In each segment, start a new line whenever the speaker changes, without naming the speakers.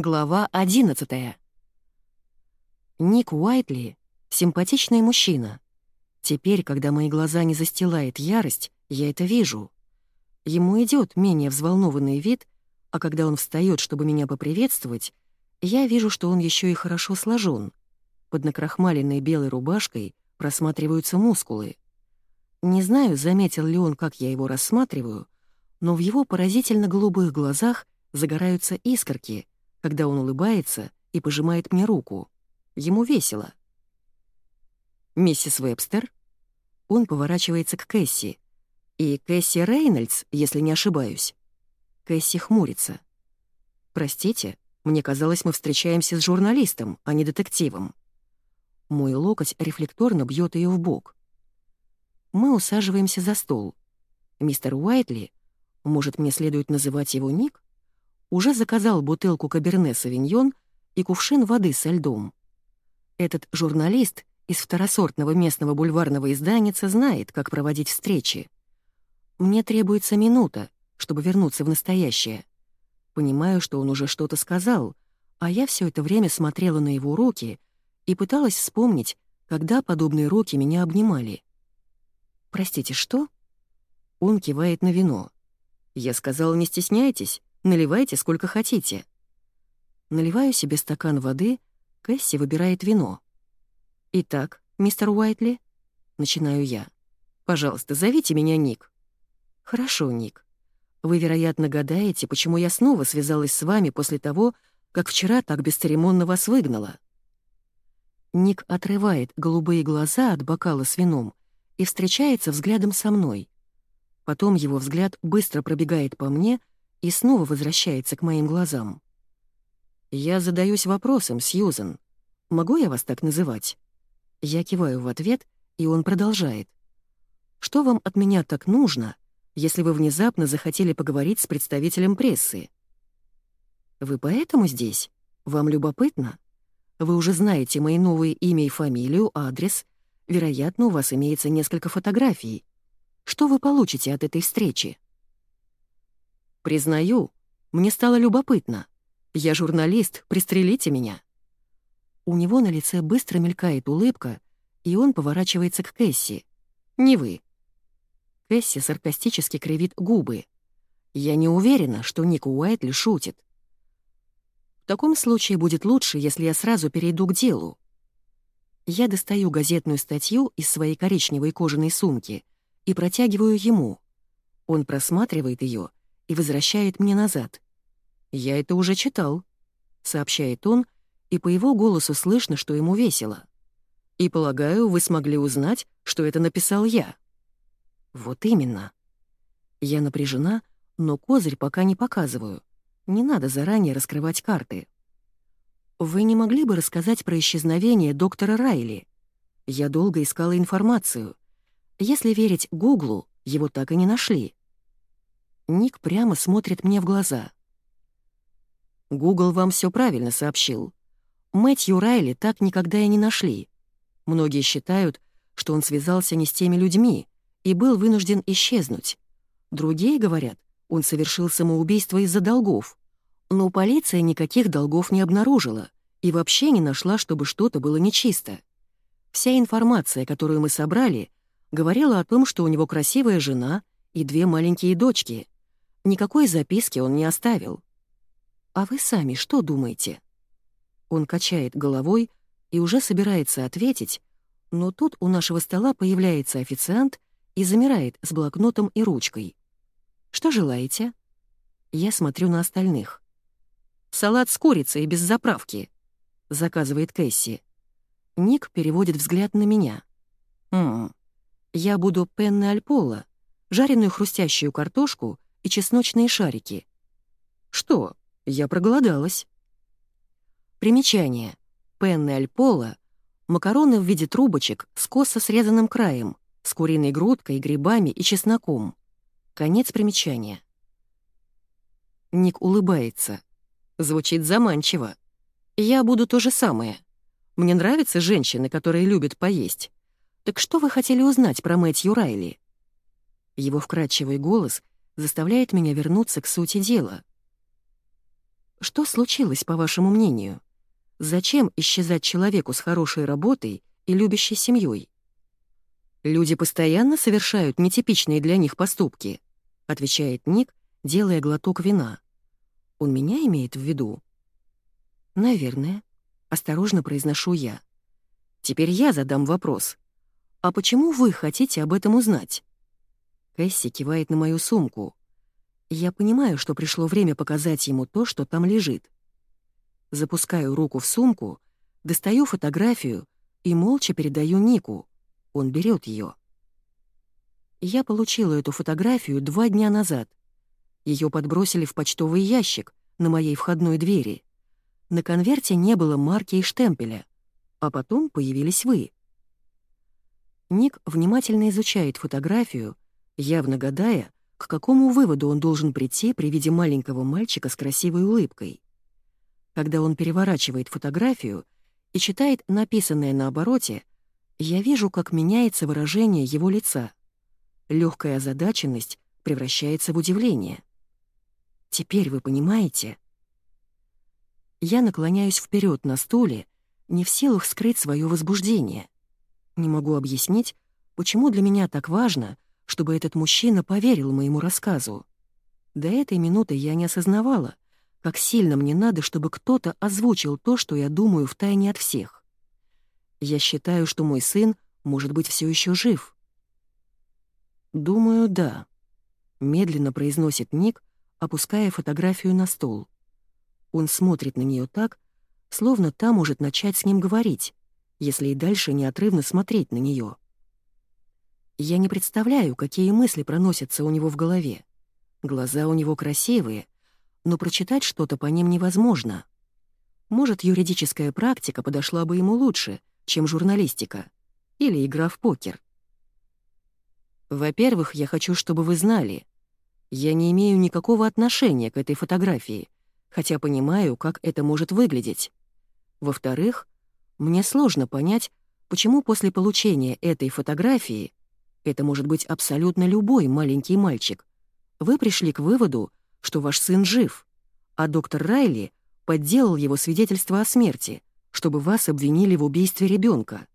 Глава 11 Ник Уайтли — симпатичный мужчина. Теперь, когда мои глаза не застилает ярость, я это вижу. Ему идет менее взволнованный вид, а когда он встает, чтобы меня поприветствовать, я вижу, что он еще и хорошо сложен. Под накрахмаленной белой рубашкой просматриваются мускулы. Не знаю, заметил ли он, как я его рассматриваю, но в его поразительно голубых глазах загораются искорки — когда он улыбается и пожимает мне руку. Ему весело. «Миссис Вебстер?» Он поворачивается к Кэсси. «И Кэсси Рейнольдс, если не ошибаюсь». Кэсси хмурится. «Простите, мне казалось, мы встречаемся с журналистом, а не детективом». Мой локоть рефлекторно бьет ее в бок. Мы усаживаемся за стол. Мистер Уайтли, может, мне следует называть его Ник, уже заказал бутылку Каберне Савиньон и кувшин воды со льдом. Этот журналист из второсортного местного бульварного изданица знает, как проводить встречи. Мне требуется минута, чтобы вернуться в настоящее. Понимаю, что он уже что-то сказал, а я все это время смотрела на его руки и пыталась вспомнить, когда подобные руки меня обнимали. «Простите, что?» Он кивает на вино. «Я сказал, не стесняйтесь, Наливайте сколько хотите». Наливаю себе стакан воды, Кэсси выбирает вино. «Итак, мистер Уайтли?» Начинаю я. «Пожалуйста, зовите меня Ник». «Хорошо, Ник. Вы, вероятно, гадаете, почему я снова связалась с вами после того, как вчера так бесцеремонно вас выгнала». Ник отрывает голубые глаза от бокала с вином и встречается взглядом со мной. Потом его взгляд быстро пробегает по мне — и снова возвращается к моим глазам. «Я задаюсь вопросом, Сьюзен. Могу я вас так называть?» Я киваю в ответ, и он продолжает. «Что вам от меня так нужно, если вы внезапно захотели поговорить с представителем прессы?» «Вы поэтому здесь? Вам любопытно? Вы уже знаете мои новые имя и фамилию, адрес. Вероятно, у вас имеется несколько фотографий. Что вы получите от этой встречи?» Признаю, мне стало любопытно. Я журналист, пристрелите меня. У него на лице быстро мелькает улыбка, и он поворачивается к Кэсси. Не вы. Кэсси саркастически кривит губы. Я не уверена, что Ник Уайтли шутит. В таком случае будет лучше, если я сразу перейду к делу. Я достаю газетную статью из своей коричневой кожаной сумки и протягиваю ему. Он просматривает ее и возвращает мне назад. «Я это уже читал», — сообщает он, и по его голосу слышно, что ему весело. «И полагаю, вы смогли узнать, что это написал я». «Вот именно». Я напряжена, но козырь пока не показываю. Не надо заранее раскрывать карты. «Вы не могли бы рассказать про исчезновение доктора Райли? Я долго искала информацию. Если верить Гуглу, его так и не нашли. Ник прямо смотрит мне в глаза. «Гугл вам все правильно сообщил. Мэтью Райли так никогда и не нашли. Многие считают, что он связался не с теми людьми и был вынужден исчезнуть. Другие говорят, он совершил самоубийство из-за долгов. Но полиция никаких долгов не обнаружила и вообще не нашла, чтобы что-то было нечисто. Вся информация, которую мы собрали, говорила о том, что у него красивая жена и две маленькие дочки — Никакой записки он не оставил. А вы сами что думаете? Он качает головой и уже собирается ответить, но тут у нашего стола появляется официант и замирает с блокнотом и ручкой. «Что желаете?» Я смотрю на остальных. «Салат с курицей без заправки», — заказывает Кэсси. Ник переводит взгляд на меня. «Ммм, я буду пенне альпола, жареную хрустящую картошку и чесночные шарики. Что? Я проголодалась. Примечание. Пенне аль макароны в виде трубочек с косо срезанным краем, с куриной грудкой, грибами и чесноком. Конец примечания. Ник улыбается. Звучит заманчиво. Я буду то же самое. Мне нравятся женщины, которые любят поесть. Так что вы хотели узнать про Мэтью Райли? Его вкрадчивый голос заставляет меня вернуться к сути дела. Что случилось, по вашему мнению? Зачем исчезать человеку с хорошей работой и любящей семьей? Люди постоянно совершают нетипичные для них поступки, отвечает Ник, делая глоток вина. Он меня имеет в виду? Наверное, осторожно произношу я. Теперь я задам вопрос. А почему вы хотите об этом узнать? Кэсси кивает на мою сумку. Я понимаю, что пришло время показать ему то, что там лежит. Запускаю руку в сумку, достаю фотографию и молча передаю Нику. Он берет ее. Я получила эту фотографию два дня назад. Ее подбросили в почтовый ящик на моей входной двери. На конверте не было марки и штемпеля, а потом появились вы. Ник внимательно изучает фотографию, явно гадая, к какому выводу он должен прийти при виде маленького мальчика с красивой улыбкой? Когда он переворачивает фотографию и читает написанное на обороте, я вижу, как меняется выражение его лица. Легкая озадаченность превращается в удивление. Теперь вы понимаете? Я наклоняюсь вперед на стуле, не в силах скрыть свое возбуждение. Не могу объяснить, почему для меня так важно — чтобы этот мужчина поверил моему рассказу. До этой минуты я не осознавала, как сильно мне надо, чтобы кто-то озвучил то, что я думаю втайне от всех. Я считаю, что мой сын может быть все еще жив. «Думаю, да», — медленно произносит Ник, опуская фотографию на стол. Он смотрит на нее так, словно та может начать с ним говорить, если и дальше неотрывно смотреть на нее. Я не представляю, какие мысли проносятся у него в голове. Глаза у него красивые, но прочитать что-то по ним невозможно. Может, юридическая практика подошла бы ему лучше, чем журналистика или игра в покер. Во-первых, я хочу, чтобы вы знали, я не имею никакого отношения к этой фотографии, хотя понимаю, как это может выглядеть. Во-вторых, мне сложно понять, почему после получения этой фотографии это может быть абсолютно любой маленький мальчик. Вы пришли к выводу, что ваш сын жив, а доктор Райли подделал его свидетельство о смерти, чтобы вас обвинили в убийстве ребенка.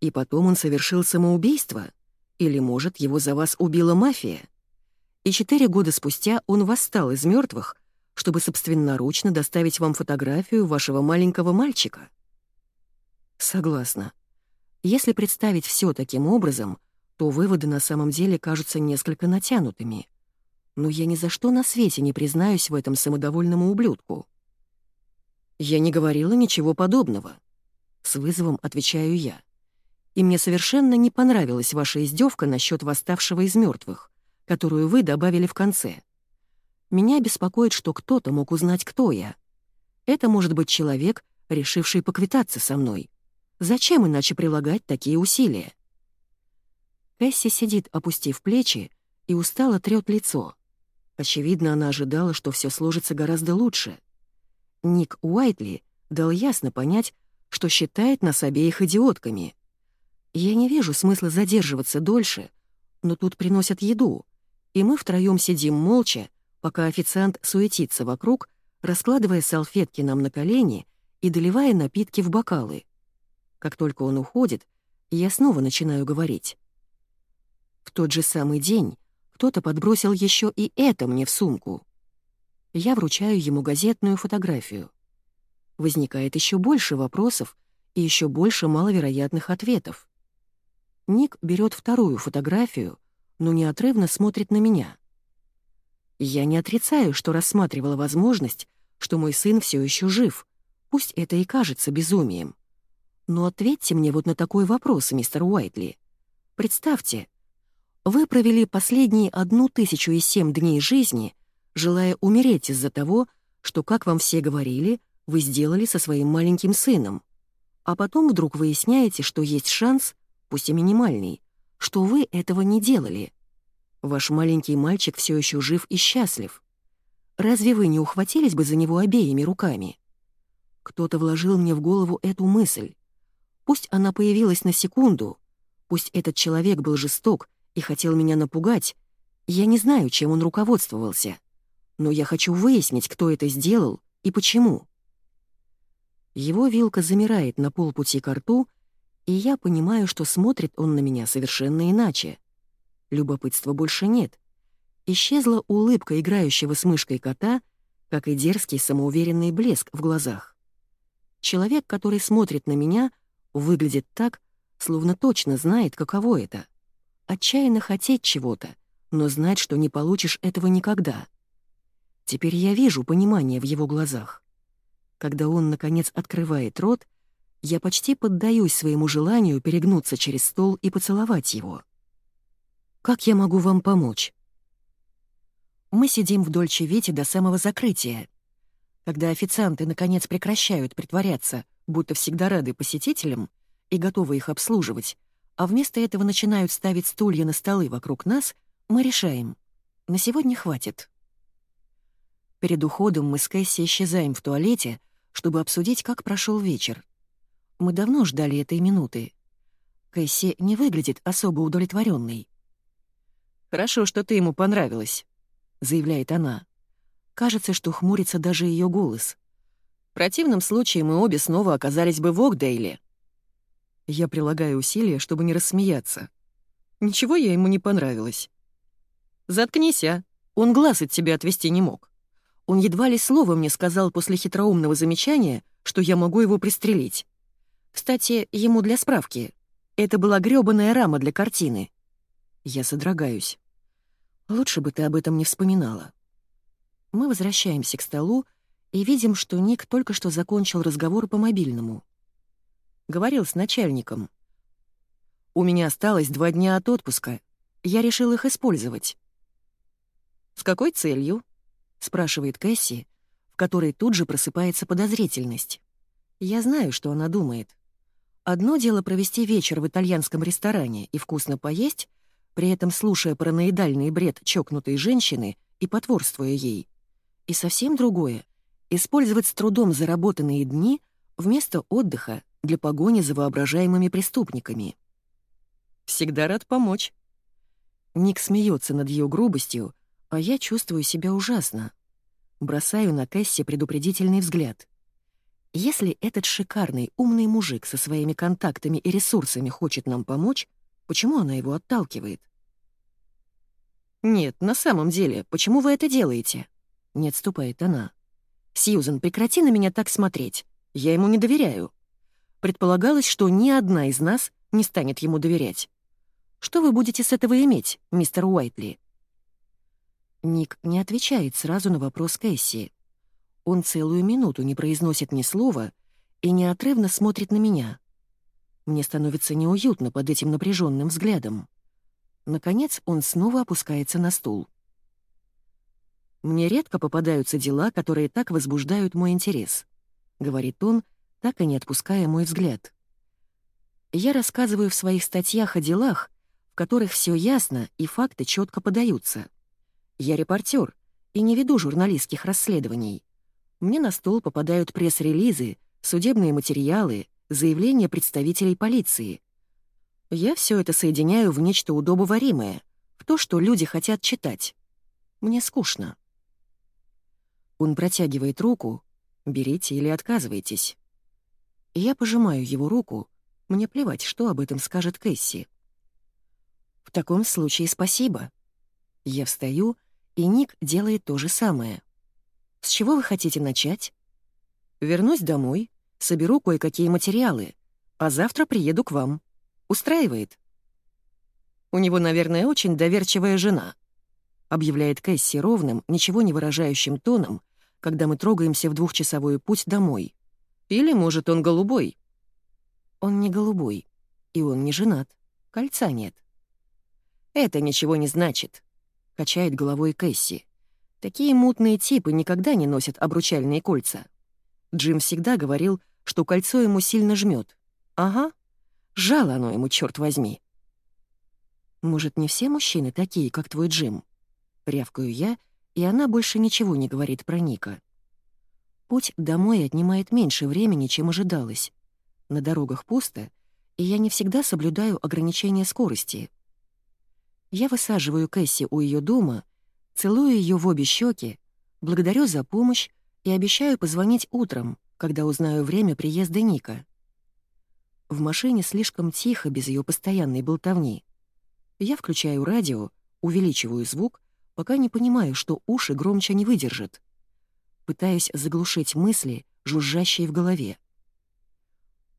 И потом он совершил самоубийство? Или, может, его за вас убила мафия? И четыре года спустя он восстал из мертвых, чтобы собственноручно доставить вам фотографию вашего маленького мальчика? Согласна. Если представить все таким образом — то выводы на самом деле кажутся несколько натянутыми. Но я ни за что на свете не признаюсь в этом самодовольному ублюдку. «Я не говорила ничего подобного», — с вызовом отвечаю я. «И мне совершенно не понравилась ваша издевка насчет восставшего из мертвых, которую вы добавили в конце. Меня беспокоит, что кто-то мог узнать, кто я. Это может быть человек, решивший поквитаться со мной. Зачем иначе прилагать такие усилия?» Кэсси сидит, опустив плечи, и устало трёт лицо. Очевидно, она ожидала, что все сложится гораздо лучше. Ник Уайтли дал ясно понять, что считает нас обеих идиотками. Я не вижу смысла задерживаться дольше, но тут приносят еду, и мы втроём сидим молча, пока официант суетится вокруг, раскладывая салфетки нам на колени и доливая напитки в бокалы. Как только он уходит, я снова начинаю говорить. В тот же самый день кто-то подбросил еще и это мне в сумку. Я вручаю ему газетную фотографию. Возникает еще больше вопросов и еще больше маловероятных ответов. Ник берет вторую фотографию, но неотрывно смотрит на меня. Я не отрицаю, что рассматривала возможность, что мой сын все еще жив, пусть это и кажется безумием. Но ответьте мне вот на такой вопрос, мистер Уайтли. Представьте, вы провели последние одну тысячу и семь дней жизни, желая умереть из-за того, что, как вам все говорили, вы сделали со своим маленьким сыном. А потом вдруг выясняете, что есть шанс, пусть и минимальный, что вы этого не делали. Ваш маленький мальчик все еще жив и счастлив. Разве вы не ухватились бы за него обеими руками? Кто-то вложил мне в голову эту мысль. Пусть она появилась на секунду, пусть этот человек был жесток и хотел меня напугать, я не знаю, чем он руководствовался. Но я хочу выяснить, кто это сделал и почему. Его вилка замирает на полпути к рту, и я понимаю, что смотрит он на меня совершенно иначе. Любопытства больше нет. Исчезла улыбка играющего с мышкой кота, как и дерзкий самоуверенный блеск в глазах. Человек, который смотрит на меня, выглядит так, словно точно знает, каково это. Отчаянно хотеть чего-то, но знать, что не получишь этого никогда. Теперь я вижу понимание в его глазах. Когда он, наконец, открывает рот, я почти поддаюсь своему желанию перегнуться через стол и поцеловать его. «Как я могу вам помочь?» Мы сидим в Дольче Вете до самого закрытия. Когда официанты, наконец, прекращают притворяться, будто всегда рады посетителям и готовы их обслуживать, а вместо этого начинают ставить стулья на столы вокруг нас, мы решаем. На сегодня хватит. Перед уходом мы с Кэсси исчезаем в туалете, чтобы обсудить, как прошел вечер. Мы давно ждали этой минуты. Кэсси не выглядит особо удовлетворенной. «Хорошо, что ты ему понравилась», — заявляет она. Кажется, что хмурится даже ее голос. В противном случае мы обе снова оказались бы в Окдейле. Я прилагаю усилия, чтобы не рассмеяться. Ничего я ему не понравилось. «Заткнись, а! Он глаз от тебя отвести не мог. Он едва ли слово мне сказал после хитроумного замечания, что я могу его пристрелить. Кстати, ему для справки. Это была грёбаная рама для картины. Я содрогаюсь. Лучше бы ты об этом не вспоминала. Мы возвращаемся к столу и видим, что Ник только что закончил разговор по мобильному. Говорил с начальником. «У меня осталось два дня от отпуска. Я решил их использовать». «С какой целью?» спрашивает Кэсси, в которой тут же просыпается подозрительность. Я знаю, что она думает. Одно дело провести вечер в итальянском ресторане и вкусно поесть, при этом слушая параноидальный бред чокнутой женщины и потворствуя ей. И совсем другое — использовать с трудом заработанные дни вместо отдыха для погони за воображаемыми преступниками. «Всегда рад помочь». Ник смеется над ее грубостью, а я чувствую себя ужасно. Бросаю на Кэсси предупредительный взгляд. Если этот шикарный, умный мужик со своими контактами и ресурсами хочет нам помочь, почему она его отталкивает? «Нет, на самом деле, почему вы это делаете?» Не отступает она. «Сьюзен, прекрати на меня так смотреть. Я ему не доверяю. Предполагалось, что ни одна из нас не станет ему доверять. Что вы будете с этого иметь, мистер Уайтли?» Ник не отвечает сразу на вопрос Кэсси. Он целую минуту не произносит ни слова и неотрывно смотрит на меня. Мне становится неуютно под этим напряженным взглядом. Наконец он снова опускается на стул. «Мне редко попадаются дела, которые так возбуждают мой интерес», — говорит он, так и не отпуская мой взгляд. Я рассказываю в своих статьях о делах, в которых все ясно и факты четко подаются. Я репортер и не веду журналистских расследований. Мне на стол попадают пресс-релизы, судебные материалы, заявления представителей полиции. Я все это соединяю в нечто удобоваримое, в то, что люди хотят читать. Мне скучно. Он протягивает руку. Берите или отказывайтесь. Я пожимаю его руку. Мне плевать, что об этом скажет Кэсси. В таком случае спасибо. Я встаю и Ник делает то же самое. «С чего вы хотите начать?» «Вернусь домой, соберу кое-какие материалы, а завтра приеду к вам. Устраивает?» «У него, наверное, очень доверчивая жена», — объявляет Кэсси ровным, ничего не выражающим тоном, когда мы трогаемся в двухчасовой путь домой. «Или, может, он голубой?» «Он не голубой, и он не женат. Кольца нет». «Это ничего не значит», — качает головой Кэсси. «Такие мутные типы никогда не носят обручальные кольца. Джим всегда говорил, что кольцо ему сильно жмет. Ага, жало оно ему, черт возьми». «Может, не все мужчины такие, как твой Джим?» Рявкаю я, и она больше ничего не говорит про Ника. Путь домой отнимает меньше времени, чем ожидалось. На дорогах пусто, и я не всегда соблюдаю ограничения скорости — я высаживаю Кэсси у ее дома, целую ее в обе щеки, благодарю за помощь и обещаю позвонить утром, когда узнаю время приезда Ника. В машине слишком тихо без ее постоянной болтовни. Я включаю радио, увеличиваю звук, пока не понимаю, что уши громче не выдержат. Пытаюсь заглушить мысли, жужжащие в голове.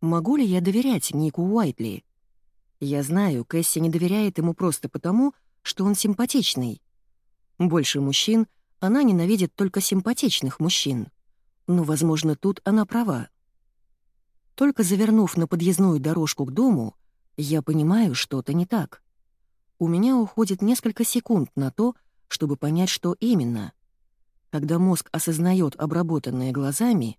Могу ли я доверять Нику Уайтли? Я знаю, Кэсси не доверяет ему просто потому, что он симпатичный. Больше мужчин она ненавидит только симпатичных мужчин. Но, возможно, тут она права. Только завернув на подъездную дорожку к дому, я понимаю, что-то не так. У меня уходит несколько секунд на то, чтобы понять, что именно. Когда мозг осознает обработанное глазами,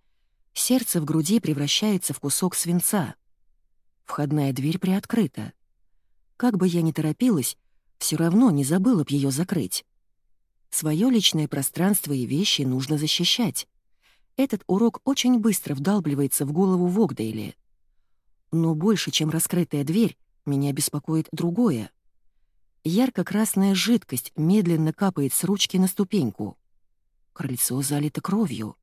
сердце в груди превращается в кусок свинца. Входная дверь приоткрыта. Как бы я ни торопилась, все равно не забыла б ее закрыть. Свое личное пространство и вещи нужно защищать. Этот урок очень быстро вдалбливается в голову Вогдейли. Но больше, чем раскрытая дверь, меня беспокоит другое. Ярко-красная жидкость медленно капает с ручки на ступеньку. Крыльцо залито кровью.